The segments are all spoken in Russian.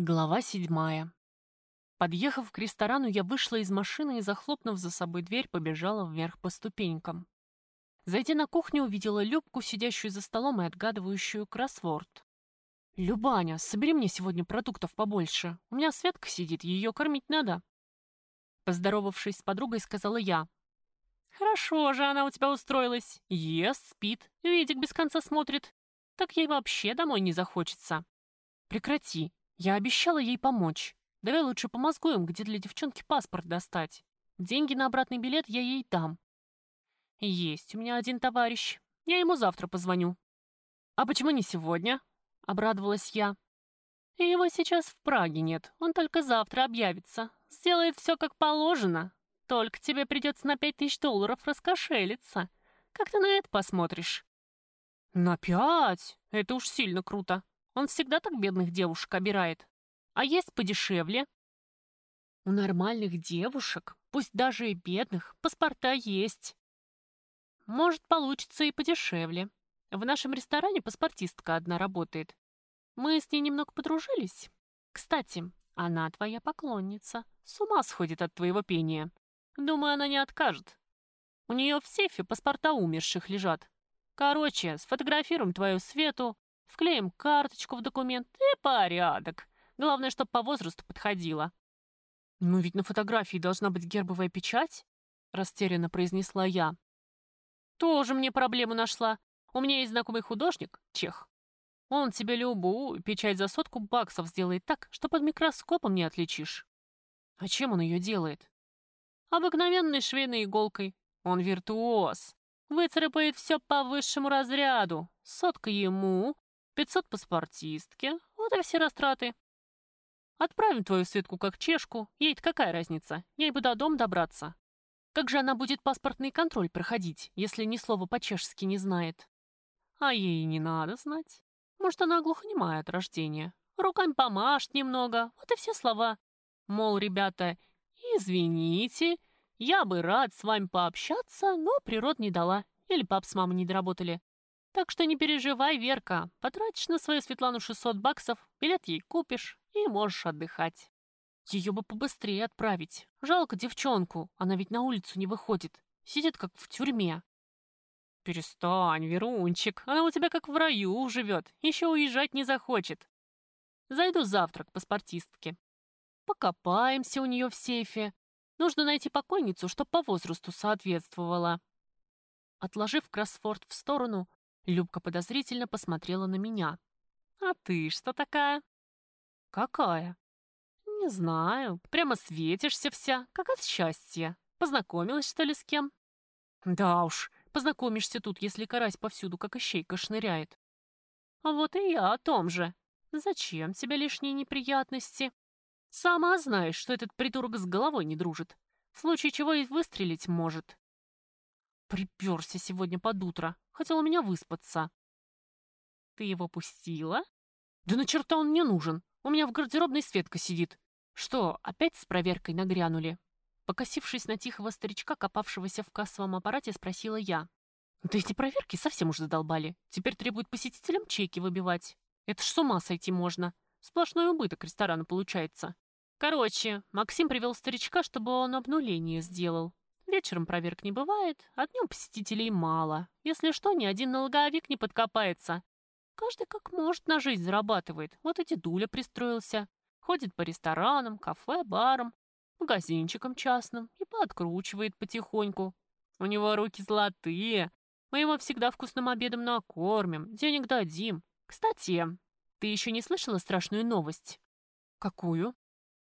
Глава седьмая. Подъехав к ресторану, я вышла из машины и, захлопнув за собой дверь, побежала вверх по ступенькам. Зайдя на кухню, увидела Любку, сидящую за столом и отгадывающую кроссворд. «Любаня, собери мне сегодня продуктов побольше. У меня Светка сидит, ее кормить надо». Поздоровавшись с подругой, сказала я. «Хорошо же она у тебя устроилась. Ест, спит, видик без конца смотрит. Так ей вообще домой не захочется». «Прекрати, я обещала ей помочь. Давай лучше помозгуем, где для девчонки паспорт достать. Деньги на обратный билет я ей дам. Есть у меня один товарищ. Я ему завтра позвоню. А почему не сегодня? Обрадовалась я. Его сейчас в Праге нет. Он только завтра объявится. Сделает все как положено. Только тебе придется на пять тысяч долларов раскошелиться. Как ты на это посмотришь? На пять? Это уж сильно круто. Он всегда так бедных девушек обирает. А есть подешевле. У нормальных девушек, пусть даже и бедных, паспорта есть. Может, получится и подешевле. В нашем ресторане паспортистка одна работает. Мы с ней немного подружились. Кстати, она твоя поклонница. С ума сходит от твоего пения. Думаю, она не откажет. У нее в сейфе паспорта умерших лежат. Короче, сфотографируем твою Свету, Вклеим карточку в документ и порядок. Главное, чтобы по возрасту подходило. «Ну ведь на фотографии должна быть гербовая печать», — растерянно произнесла я. «Тоже мне проблему нашла. У меня есть знакомый художник, чех. Он тебе любую печать за сотку баксов сделает так, что под микроскопом не отличишь». «А чем он ее делает?» «Обыкновенной швейной иголкой. Он виртуоз. Выцарапает все по высшему разряду. Сотка ему, Пятьсот паспортистке. Вот и все растраты. Отправим твою Светку как чешку. Ей-то какая разница? Ей бы до дома добраться. Как же она будет паспортный контроль проходить, если ни слова по-чешски не знает? А ей не надо знать. Может, она глухонемая от рождения. Руками помашет немного, вот и все слова. Мол, ребята, извините, я бы рад с вами пообщаться, но природ не дала. Или пап с мамой не доработали. Так что не переживай, Верка, потратишь на свою Светлану 600 баксов, билет ей купишь и можешь отдыхать. Ее бы побыстрее отправить. Жалко девчонку, она ведь на улицу не выходит. Сидит как в тюрьме. Перестань, Верунчик, она у тебя как в раю живет, еще уезжать не захочет. Зайду завтра к паспортистке. Покопаемся у нее в сейфе. Нужно найти покойницу, чтоб по возрасту соответствовала. Отложив кроссфорд в сторону, Любка подозрительно посмотрела на меня. «А ты что такая?» «Какая?» «Не знаю. Прямо светишься вся, как от счастья. Познакомилась, что ли, с кем?» «Да уж, познакомишься тут, если карась повсюду, как ищейка, шныряет». «А вот и я о том же. Зачем тебе лишние неприятности? Сама знаешь, что этот придурок с головой не дружит. В случае чего и выстрелить может. Приперся сегодня под утро. Хотел у меня выспаться. Ты его пустила? Да на черта он мне нужен. У меня в гардеробной Светка сидит. Что, опять с проверкой нагрянули? Покосившись на тихого старичка, копавшегося в кассовом аппарате, спросила я. Да эти проверки совсем уж задолбали. Теперь требуют посетителям чеки выбивать. Это ж с ума сойти можно. Сплошной убыток ресторана получается. Короче, Максим привел старичка, чтобы он обнуление сделал. Вечером проверок не бывает, а днем посетителей мало. Если что, ни один налоговик не подкопается. Каждый как может на жизнь зарабатывает. Вот и дедуля пристроился. Ходит по ресторанам, кафе, барам, магазинчикам частным и подкручивает потихоньку. У него руки золотые. Мы его всегда вкусным обедом накормим, денег дадим. Кстати, ты еще не слышала страшную новость? Какую?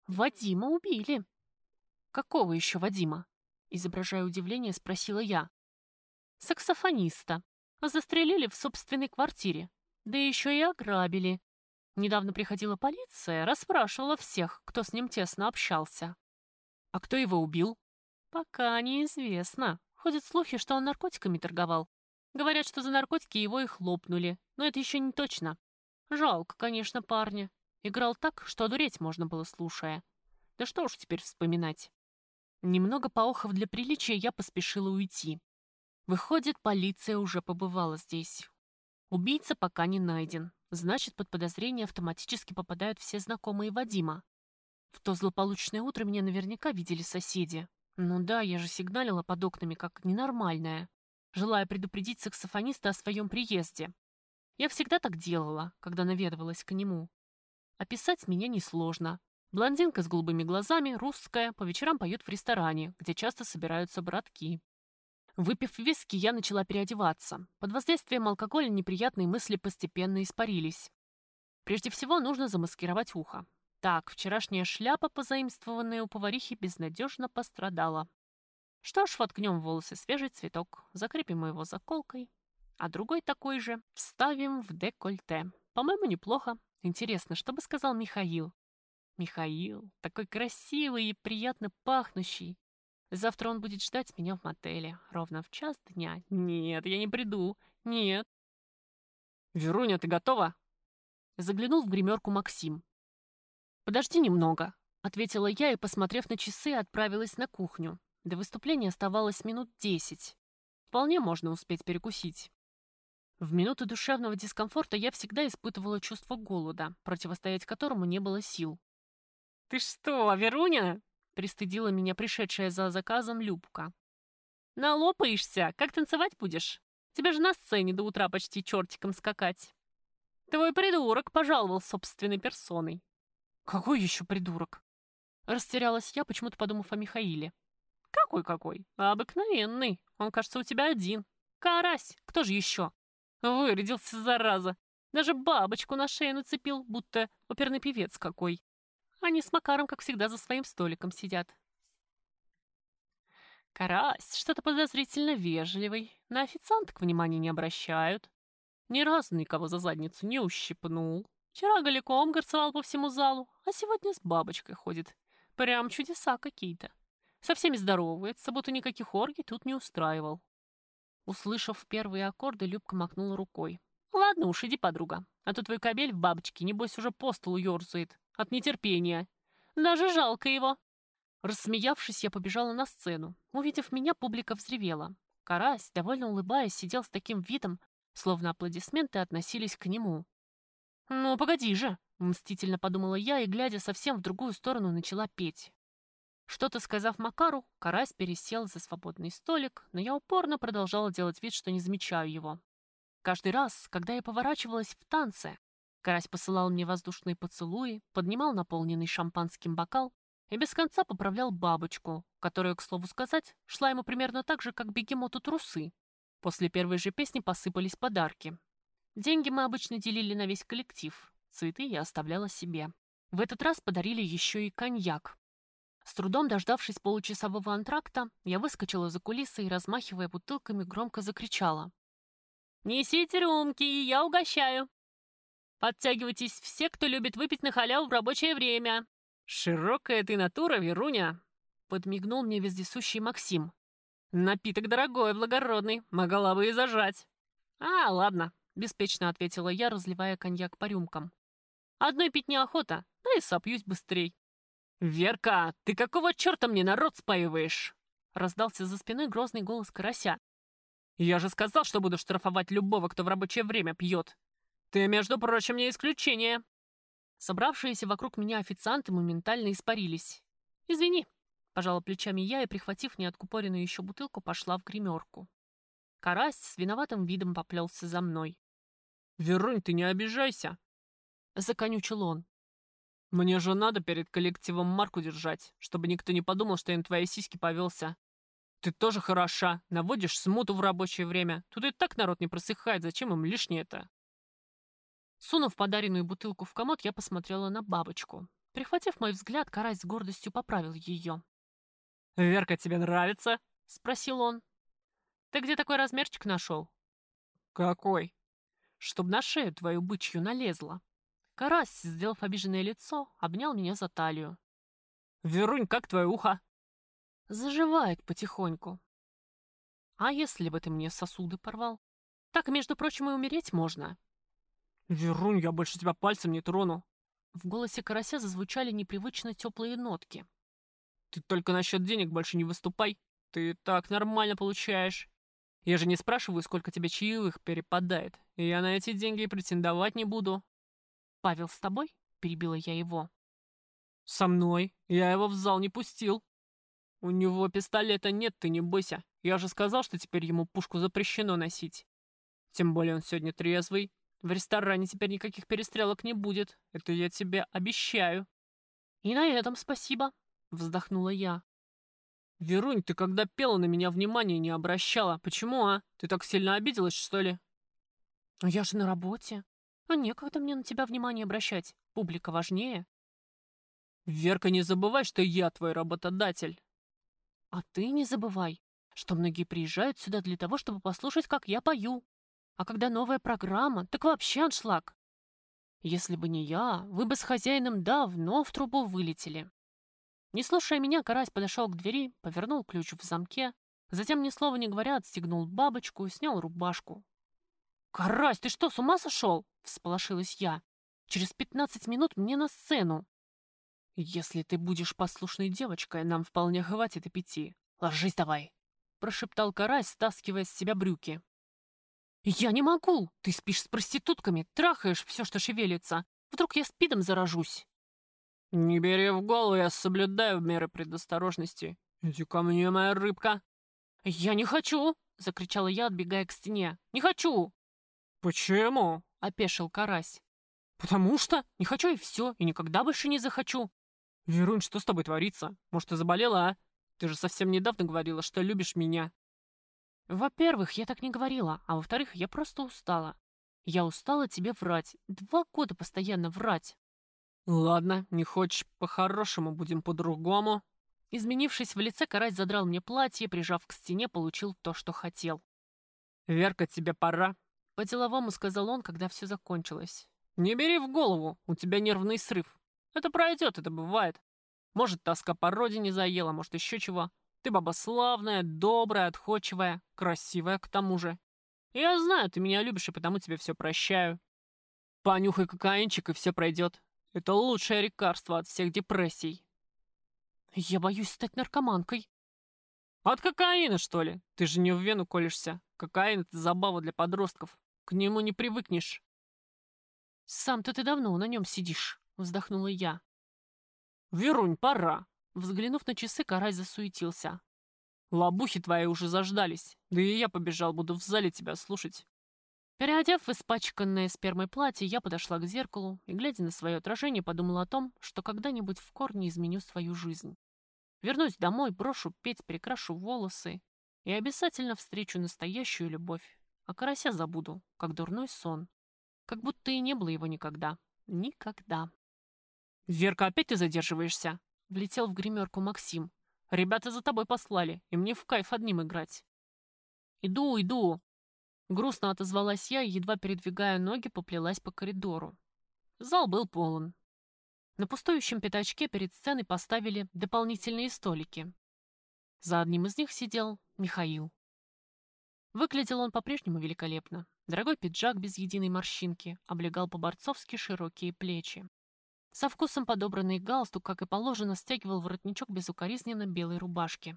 Вадима убили. Какого еще Вадима? Изображая удивление, спросила я. Саксофониста. Застрелили в собственной квартире. Да еще и ограбили. Недавно приходила полиция, расспрашивала всех, кто с ним тесно общался. А кто его убил? Пока неизвестно. Ходят слухи, что он наркотиками торговал. Говорят, что за наркотики его и хлопнули, но это еще не точно. Жалко, конечно, парня. Играл так, что одуреть можно было, слушая. Да что уж теперь вспоминать. Немного поохов для приличия, я поспешила уйти. Выходит, полиция уже побывала здесь. Убийца пока не найден. Значит, под подозрение автоматически попадают все знакомые Вадима. В то злополучное утро меня наверняка видели соседи. Ну да, я же сигналила под окнами, как ненормальная, желая предупредить саксофониста о своем приезде. Я всегда так делала, когда наведывалась к нему. Описать меня несложно. Блондинка с голубыми глазами, русская, по вечерам поет в ресторане, где часто собираются братки. Выпив виски, я начала переодеваться. Под воздействием алкоголя неприятные мысли постепенно испарились. Прежде всего, нужно замаскировать ухо. Так, вчерашняя шляпа, позаимствованная у поварихи, безнадежно пострадала. Что ж, воткнем в волосы свежий цветок, закрепим его заколкой, а другой такой же вставим в декольте. По-моему, неплохо. Интересно, что бы сказал Михаил? Михаил, такой красивый и приятно пахнущий. Завтра он будет ждать меня в мотеле, ровно в час дня. Нет, я не приду. Нет. Веруня, ты готова? Заглянул в гримерку Максим. «Подожди немного», — ответила я и, посмотрев на часы, отправилась на кухню. До выступления оставалось минут десять. Вполне можно успеть перекусить. В минуты душевного дискомфорта я всегда испытывала чувство голода, противостоять которому не было сил. «Ты что, Веруня?» — пристыдила меня пришедшая за заказом Любка. «Налопаешься? Как танцевать будешь? Тебе же на сцене до утра почти чертиком скакать. Твой придурок пожаловал собственной персоной. «Какой еще придурок?» Растерялась я, почему-то подумав о Михаиле. «Какой-какой? Обыкновенный. Он, кажется, у тебя один. Карась. Кто же еще?» Вырядился, зараза. Даже бабочку на шею нацепил, будто оперный певец какой. Они с Макаром, как всегда, за своим столиком сидят. Карась что-то подозрительно вежливый. На официанток внимания не обращают. Ни разу никого за задницу не ущипнул. Вчера голиком горцевал по всему залу, а сегодня с бабочкой ходит. Прям чудеса какие-то. Со всеми здоровается, будто никаких оргий тут не устраивал. Услышав первые аккорды, Любка махнула рукой. «Ладно уж, иди, подруга, а то твой кобель в бабочке, небось, уже по столу ерзает. От нетерпения. Даже жалко его». Рассмеявшись, я побежала на сцену. Увидев меня, публика взревела. Карась, довольно улыбаясь, сидел с таким видом, словно аплодисменты относились к нему. «Ну, погоди же!» — мстительно подумала я и, глядя совсем в другую сторону, начала петь. Что-то сказав Макару, Карась пересел за свободный столик, но я упорно продолжала делать вид, что не замечаю его. Каждый раз, когда я поворачивалась в танце, Карась посылал мне воздушные поцелуи, поднимал наполненный шампанским бокал и без конца поправлял бабочку, которая, к слову сказать, шла ему примерно так же, как бегемоту трусы. После первой же песни посыпались подарки. Деньги мы обычно делили на весь коллектив. Цветы я оставляла себе. В этот раз подарили еще и коньяк. С трудом дождавшись получасового антракта, я выскочила за кулисы и, размахивая бутылками, громко закричала. «Несите рюмки, я угощаю! Подтягивайтесь все, кто любит выпить на халяву в рабочее время!» «Широкая ты натура, Веруня!» Подмигнул мне вездесущий Максим. «Напиток дорогой, благородный, могла бы и зажать!» «А, ладно, — беспечно ответила я, разливая коньяк по рюмкам. «Одной пить неохота, да и сопьюсь быстрей». «Верка, ты какого черта мне народ спаиваешь?» Раздался за спиной грозный голос карася. «Я же сказал, что буду штрафовать любого, кто в рабочее время пьет. Ты, между прочим, не исключение». Собравшиеся вокруг меня официанты моментально испарились. «Извини», — пожала плечами я и, прихватив неоткупоренную еще бутылку, пошла в гримерку. Карась с виноватым видом поплелся за мной. «Верунь, ты не обижайся!» Законючил он. «Мне же надо перед коллективом марку держать, чтобы никто не подумал, что я на твои сиськи повелся. Ты тоже хороша, наводишь смуту в рабочее время. Тут и так народ не просыхает, зачем им лишнее-то?» Сунув подаренную бутылку в комод, я посмотрела на бабочку. Прихватив мой взгляд, Карась с гордостью поправил ее. «Верка, тебе нравится?» — спросил он. «Ты где такой размерчик нашел?» «Какой?» чтоб на шею твою бычью налезла. Карась, сделав обиженное лицо, обнял меня за талию. «Верунь, как твое ухо?» «Заживает потихоньку». «А если бы ты мне сосуды порвал? Так, между прочим, и умереть можно». «Верунь, я больше тебя пальцем не трону». В голосе карася зазвучали непривычно теплые нотки. «Ты только насчет денег больше не выступай. Ты так нормально получаешь. Я же не спрашиваю, сколько тебе чаевых перепадает, и я на эти деньги претендовать не буду». «Павел с тобой?» — перебила я его. «Со мной. Я его в зал не пустил. У него пистолета нет, ты не бойся. Я же сказал, что теперь ему пушку запрещено носить. Тем более он сегодня трезвый. В ресторане теперь никаких перестрелок не будет. Это я тебе обещаю». «И на этом спасибо», — вздохнула я. «Верунь, ты когда пела, на меня внимания не обращала. Почему, а? Ты так сильно обиделась, что ли?» «Ну я же на работе. А некогда мне на тебя внимание обращать. Публика важнее». «Верка, не забывай, что я твой работодатель». «А ты не забывай, что многие приезжают сюда для того, чтобы послушать, как я пою. А когда новая программа, так вообще аншлаг. Если бы не я, вы бы с хозяином давно в трубу вылетели. Не слушая меня, карась подошел к двери, повернул ключ в замке, затем, ни слова не говоря, отстегнул бабочку и снял рубашку. «Карась, ты что, с ума сошел?» — всполошилась я. «Через пятнадцать минут мне на сцену». «Если ты будешь послушной девочкой, нам вполне хватит и пяти. Ложись давай!» — прошептал карась, стаскивая с себя брюки. «Я не могу! Ты спишь с проститутками, трахаешь все, что шевелится. Вдруг я спидом заражусь?» «Не бери в голову, я соблюдаю меры предосторожности. Иди ко мне, моя рыбка!» «Я не хочу!» — закричала я, отбегая к стене. «Не хочу!» «Почему?» — опешил карась. «Потому что не хочу и все, и никогда больше не захочу». «Верунь, что с тобой творится? Может, ты заболела, а? Ты же совсем недавно говорила, что любишь меня». Во-первых, я так не говорила, а во-вторых, я просто устала. Я устала тебе врать. Два года постоянно врать. Ладно, не хочешь по-хорошему, будем по-другому. Изменившись в лице, карась задрал мне платье, прижав к стене, получил то, что хотел. «Верка, тебе пора», — по-деловому сказал он, когда все закончилось. «Не бери в голову, у тебя нервный срыв. Это пройдет, это бывает. Может, тоска по родине заела, может, еще чего. Ты баба славная, добрая, отходчивая, красивая к тому же. Я знаю, ты меня любишь, и потому тебе все прощаю. Понюхай кокаинчик, и все пройдет. Это лучшее лекарство от всех депрессий. Я боюсь стать наркоманкой. От кокаина, что ли? Ты же не в вену колешься. Кокаин — это забава для подростков. К нему не привыкнешь. Сам-то ты давно на нем сидишь, вздохнула я. Верунь, пора. Взглянув на часы, Карась засуетился. «Лабухи твои уже заждались. Да и я побежал, буду в зале тебя слушать». Переодев в испачканное спермой платье, я подошла к зеркалу и, глядя на свое отражение, подумала о том, что когда-нибудь в корне изменю свою жизнь. Вернусь домой, брошу петь, перекрашу волосы и обязательно встречу настоящую любовь. А карася забуду, как дурной сон. Как будто и не было его никогда. Никогда. «Верка, опять ты задерживаешься?» Влетел в гримерку Максим. «Ребята за тобой послали, и мне в кайф одним играть». «Иду, иду!» Грустно отозвалась я едва передвигая ноги, поплелась по коридору. Зал был полон. На пустующем пятачке перед сценой поставили дополнительные столики. За одним из них сидел Михаил. Выглядел он по-прежнему великолепно. Дорогой пиджак без единой морщинки облегал по-борцовски широкие плечи. Со вкусом подобранный галстук, как и положено, стягивал воротничок безукоризненно белой рубашки.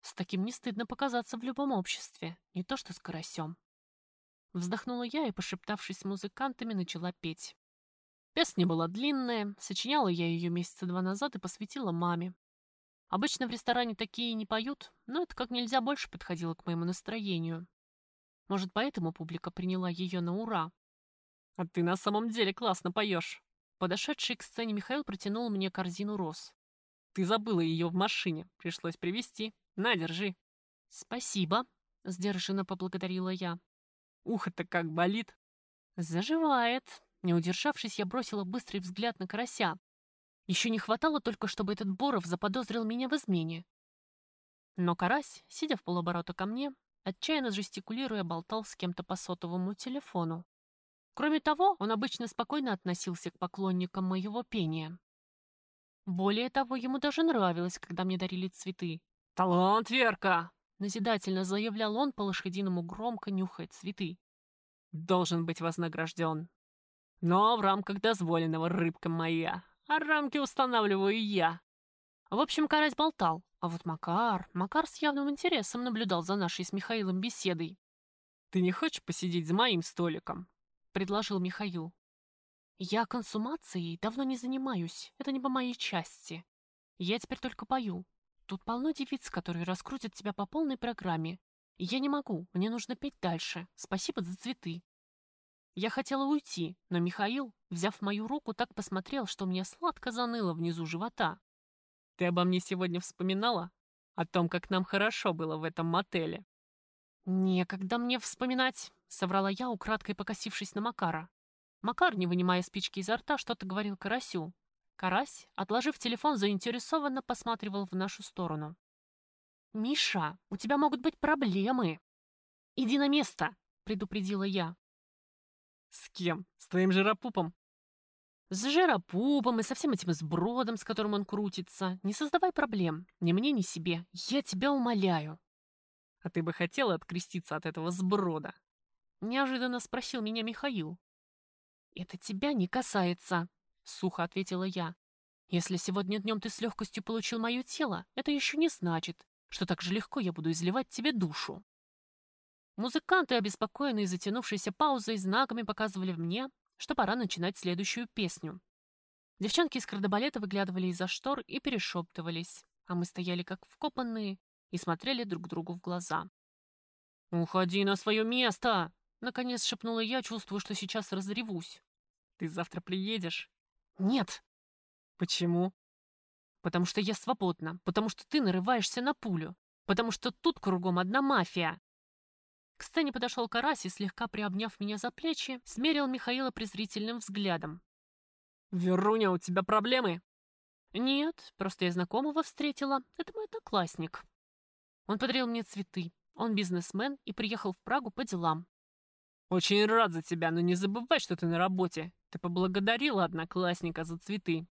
С таким не стыдно показаться в любом обществе, не то что с карасем. Вздохнула я и, пошептавшись с музыкантами, начала петь. Песня была длинная, сочиняла я ее месяца два назад и посвятила маме. Обычно в ресторане такие не поют, но это как нельзя больше подходило к моему настроению. Может, поэтому публика приняла ее на ура. «А ты на самом деле классно поешь!» Подошедший к сцене Михаил протянул мне корзину роз. «Ты забыла ее в машине. Пришлось привезти. На, держи». «Спасибо», — сдержанно поблагодарила я. «Ухо-то как болит». «Заживает». Не удержавшись, я бросила быстрый взгляд на карася. Еще не хватало только, чтобы этот Боров заподозрил меня в измене. Но карась, сидя в полоборота ко мне, отчаянно жестикулируя, болтал с кем-то по сотовому телефону. Кроме того, он обычно спокойно относился к поклонникам моего пения. Более того, ему даже нравилось, когда мне дарили цветы. «Талант, Верка!» — назидательно заявлял он, по-лошадиному громко нюхая цветы. «Должен быть вознагражден. Но в рамках дозволенного, рыбка моя. А рамки устанавливаю я». В общем, карась болтал, А вот Макар, Макар с явным интересом наблюдал за нашей с Михаилом беседой. «Ты не хочешь посидеть за моим столиком?» — предложил Михаил. «Я консумацией давно не занимаюсь, это не по моей части. Я теперь только пою. Тут полно девиц, которые раскрутят тебя по полной программе. я не могу, мне нужно петь дальше. Спасибо за цветы». Я хотела уйти, но Михаил, взяв мою руку, так посмотрел, что мне сладко заныло внизу живота. Ты обо мне сегодня вспоминала? О том, как нам хорошо было в этом мотеле?» «Некогда мне вспоминать», — соврала я, украдкой покосившись на Макара. Макар, не вынимая спички изо рта, что-то говорил Карасю. Карась, отложив телефон, заинтересованно посматривал в нашу сторону. «Миша, у тебя могут быть проблемы!» «Иди на место!» — предупредила я. «С кем? С твоим жиропупом?» С жиропупом и со всем этим сбродом, с которым он крутится. Не создавай проблем. Ни мне, ни себе. Я тебя умоляю. А ты бы хотела откреститься от этого сброда? Неожиданно спросил меня Михаил. Это тебя не касается, сухо ответила я. Если сегодня днем ты с легкостью получил мое тело, это еще не значит, что так же легко я буду изливать тебе душу. Музыканты, обеспокоенные затянувшейся паузой, знаками показывали мне, что пора начинать следующую песню. Девчонки из кардебалета выглядывали из-за штор и перешептывались, а мы стояли как вкопанные и смотрели друг другу в глаза. «Уходи на свое место!» — наконец шепнула я, чувствуя, что сейчас разревусь. «Ты завтра приедешь?» «Нет». «Почему?» «Потому что я свободна, потому что ты нарываешься на пулю, потому что тут кругом одна мафия, к сцене подошел Карась и, слегка приобняв меня за плечи, смерил Михаила презрительным взглядом. «Веруня, у тебя проблемы?» «Нет, просто я знакомого встретила. Это мой одноклассник. Он подарил мне цветы. Он бизнесмен и приехал в Прагу по делам». «Очень рад за тебя, но не забывай, что ты на работе. Ты поблагодарила одноклассника за цветы».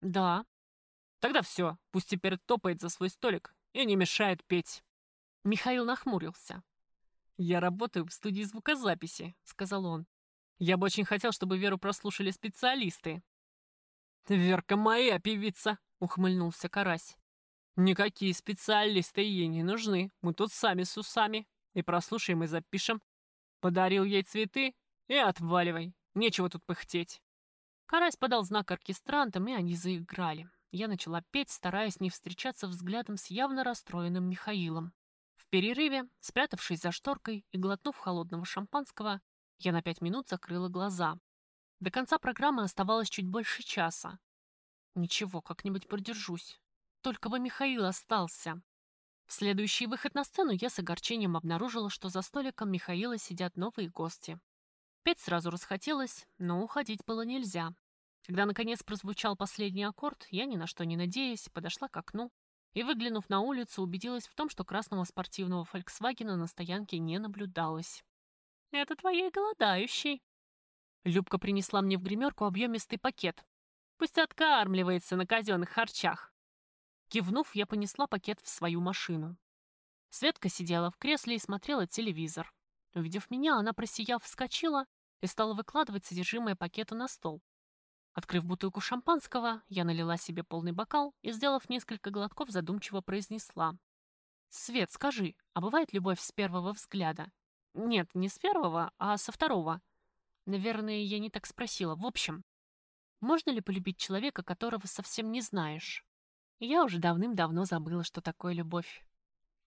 «Да». «Тогда все, пусть теперь топает за свой столик и не мешает петь». Михаил нахмурился. «Я работаю в студии звукозаписи», — сказал он. «Я бы очень хотел, чтобы Веру прослушали специалисты». «Верка моя певица», — ухмыльнулся Карась. «Никакие специалисты ей не нужны. Мы тут сами с усами. И прослушаем и запишем. Подарил ей цветы и отваливай. Нечего тут пыхтеть». Карась подал знак оркестрантам, и они заиграли. Я начала петь, стараясь не встречаться взглядом с явно расстроенным Михаилом перерыве, спрятавшись за шторкой и глотнув холодного шампанского, я на пять минут закрыла глаза. До конца программы оставалось чуть больше часа. Ничего, как-нибудь продержусь. Только бы Михаил остался. В следующий выход на сцену я с огорчением обнаружила, что за столиком Михаила сидят новые гости. Петь сразу расхотелось, но уходить было нельзя. Когда, наконец, прозвучал последний аккорд, я, ни на что не надеясь, подошла к окну и, выглянув на улицу, убедилась в том, что красного спортивного «Фольксвагена» на стоянке не наблюдалось. «Это твоей голодающий». Любка принесла мне в гримерку объемистый пакет. Пусть откармливается на казенных харчах. Кивнув, я понесла пакет в свою машину. Светка сидела в кресле и смотрела телевизор. Увидев меня, она, просияв, вскочила и стала выкладывать содержимое пакета на стол. Открыв бутылку шампанского, я налила себе полный бокал и, сделав несколько глотков, задумчиво произнесла. «Свет, скажи, а бывает любовь с первого взгляда?» «Нет, не с первого, а со второго». Наверное, я не так спросила. В общем, можно ли полюбить человека, которого совсем не знаешь? Я уже давным-давно забыла, что такое любовь.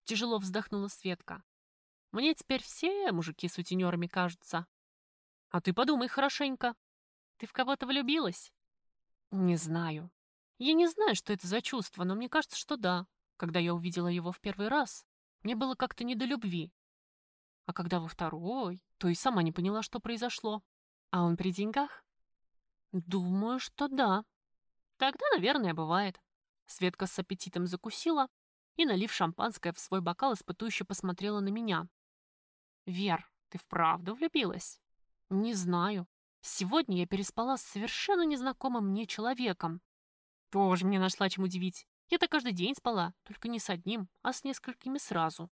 Тяжело вздохнула Светка. Мне теперь все мужики сутенерами кажутся. А ты подумай хорошенько. Ты в кого-то влюбилась? Не знаю. Я не знаю, что это за чувство, но мне кажется, что да. Когда я увидела его в первый раз, мне было как-то не до любви. А когда во второй, то и сама не поняла, что произошло. А он при деньгах? Думаю, что да. Тогда, наверное, бывает. Светка с аппетитом закусила и, налив шампанское в свой бокал, испытующе посмотрела на меня. «Вер, ты вправду влюбилась?» «Не знаю. Сегодня я переспала с совершенно незнакомым мне человеком. Тоже мне нашла чем удивить. Я-то каждый день спала, только не с одним, а с несколькими сразу.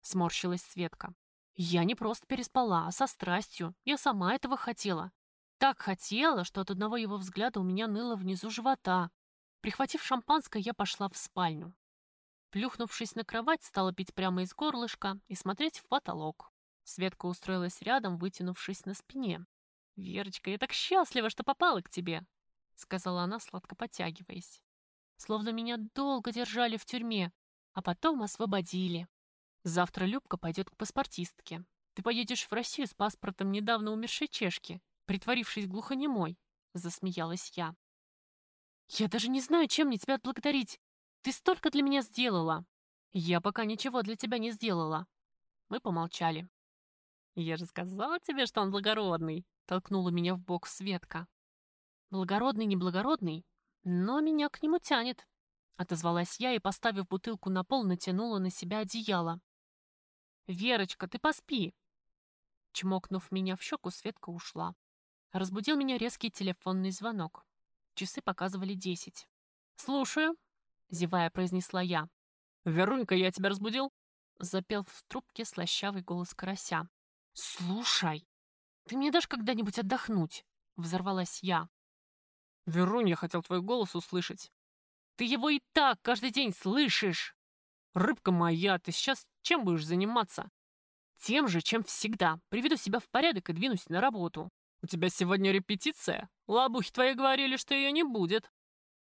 Сморщилась Светка. Я не просто переспала, а со страстью. Я сама этого хотела. Так хотела, что от одного его взгляда у меня ныло внизу живота. Прихватив шампанское, я пошла в спальню. Плюхнувшись на кровать, стала пить прямо из горлышка и смотреть в потолок. Светка устроилась рядом, вытянувшись на спине. «Верочка, я так счастлива, что попала к тебе!» — сказала она, сладко потягиваясь. «Словно меня долго держали в тюрьме, а потом освободили. Завтра Любка пойдет к паспортистке. Ты поедешь в Россию с паспортом недавно умершей чешки, притворившись глухонемой», — засмеялась я. «Я даже не знаю, чем мне тебя отблагодарить. Ты столько для меня сделала!» «Я пока ничего для тебя не сделала». Мы помолчали. «Я же сказала тебе, что он благородный!» — толкнула меня в бок Светка. «Благородный, неблагородный, но меня к нему тянет», — отозвалась я и, поставив бутылку на пол, натянула на себя одеяло. «Верочка, ты поспи!» Чмокнув меня в щеку, Светка ушла. Разбудил меня резкий телефонный звонок. Часы показывали десять. «Слушаю», — зевая произнесла я. «Верунька, я тебя разбудил?» Запел в трубке слащавый голос карася. «Слушай, ты мне дашь когда-нибудь отдохнуть?» Взорвалась я. «Верунь, я хотел твой голос услышать». «Ты его и так каждый день слышишь!» «Рыбка моя, ты сейчас чем будешь заниматься?» «Тем же, чем всегда. Приведу себя в порядок и двинусь на работу». «У тебя сегодня репетиция? Лабухи твои говорили, что ее не будет».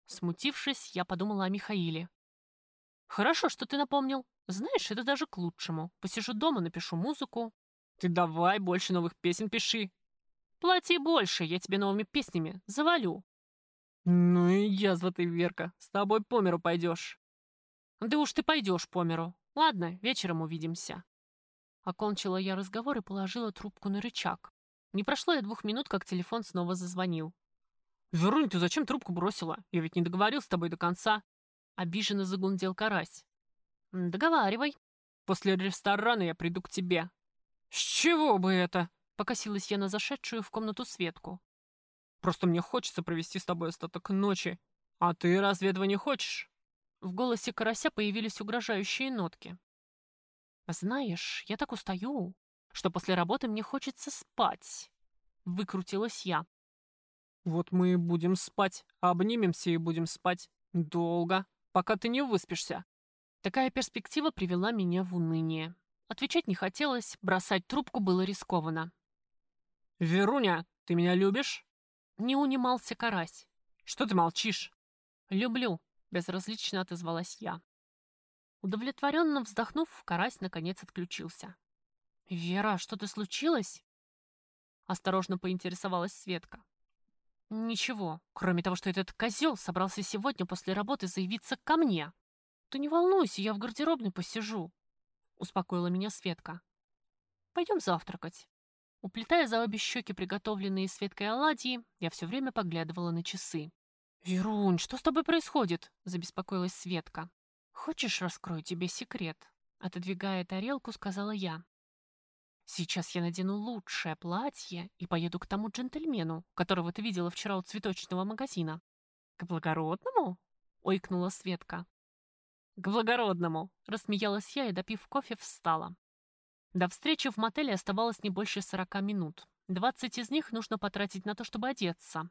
Смутившись, я подумала о Михаиле. «Хорошо, что ты напомнил. Знаешь, это даже к лучшему. Посижу дома, напишу музыку. Ты давай больше новых песен пиши. Плати больше, я тебе новыми песнями завалю. Ну и язва ты, Верка, с тобой по миру пойдешь. Да уж ты пойдешь по миру. Ладно, вечером увидимся. Окончила я разговор и положила трубку на рычаг. Не прошло и двух минут, как телефон снова зазвонил. «Верунь, ты зачем трубку бросила? Я ведь не договорил с тобой до конца». Обиженно загундел карась. «Договаривай. После ресторана я приду к тебе. «С чего бы это?» — покосилась я на зашедшую в комнату Светку. «Просто мне хочется провести с тобой остаток ночи. А ты разве этого не хочешь?» В голосе карася появились угрожающие нотки. «Знаешь, я так устаю, что после работы мне хочется спать», — выкрутилась я. «Вот мы и будем спать, обнимемся и будем спать. Долго, пока ты не выспишься». Такая перспектива привела меня в уныние. Отвечать не хотелось, бросать трубку было рискованно. «Веруня, ты меня любишь?» Не унимался карась. «Что ты молчишь?» «Люблю», — безразлично отозвалась я. Удовлетворенно вздохнув, карась наконец отключился. «Вера, что-то случилось?» Осторожно поинтересовалась Светка. «Ничего, кроме того, что этот козел собрался сегодня после работы заявиться ко мне. Ты не волнуйся, я в гардеробной посижу успокоила меня Светка. Пойдем завтракать. Уплетая за обе щеки приготовленные Светкой оладьи, я все время поглядывала на часы. «Верунь, что с тобой происходит?» – забеспокоилась Светка. «Хочешь, раскрою тебе секрет?» – отодвигая тарелку, сказала я. «Сейчас я надену лучшее платье и поеду к тому джентльмену, которого ты видела вчера у цветочного магазина». «К благородному?» – ойкнула Светка. «К благородному!» — рассмеялась я и, допив кофе, встала. До встречи в мотеле оставалось не больше сорока минут. Двадцать из них нужно потратить на то, чтобы одеться.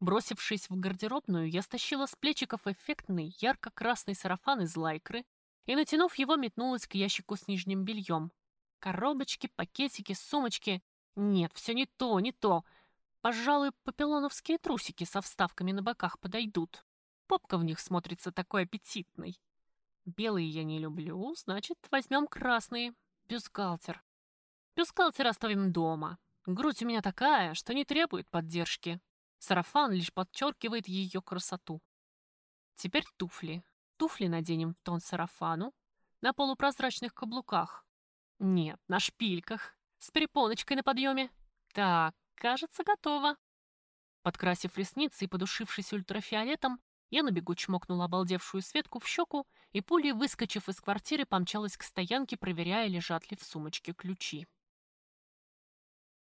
Бросившись в гардеробную, я стащила с плечиков эффектный ярко-красный сарафан из лайкры и, натянув его, метнулась к ящику с нижним бельем. Коробочки, пакетики, сумочки. Нет, все не то, не то. Пожалуй, папилоновские трусики со вставками на боках подойдут. Попка в них смотрится такой аппетитной. Белые я не люблю, значит, возьмем красные. Бюстгальтер. Бюстгальтер оставим дома. Грудь у меня такая, что не требует поддержки. Сарафан лишь подчеркивает ее красоту. Теперь туфли. Туфли наденем в тон сарафану на полупрозрачных каблуках. Нет, на шпильках, с перепоночкой на подъеме. Так, кажется, готово. Подкрасив ресницы и подушившись ультрафиолетом, я на бегу чмокнула обалдевшую Светку в щеку и пулей, выскочив из квартиры, помчалась к стоянке, проверяя, лежат ли в сумочке ключи.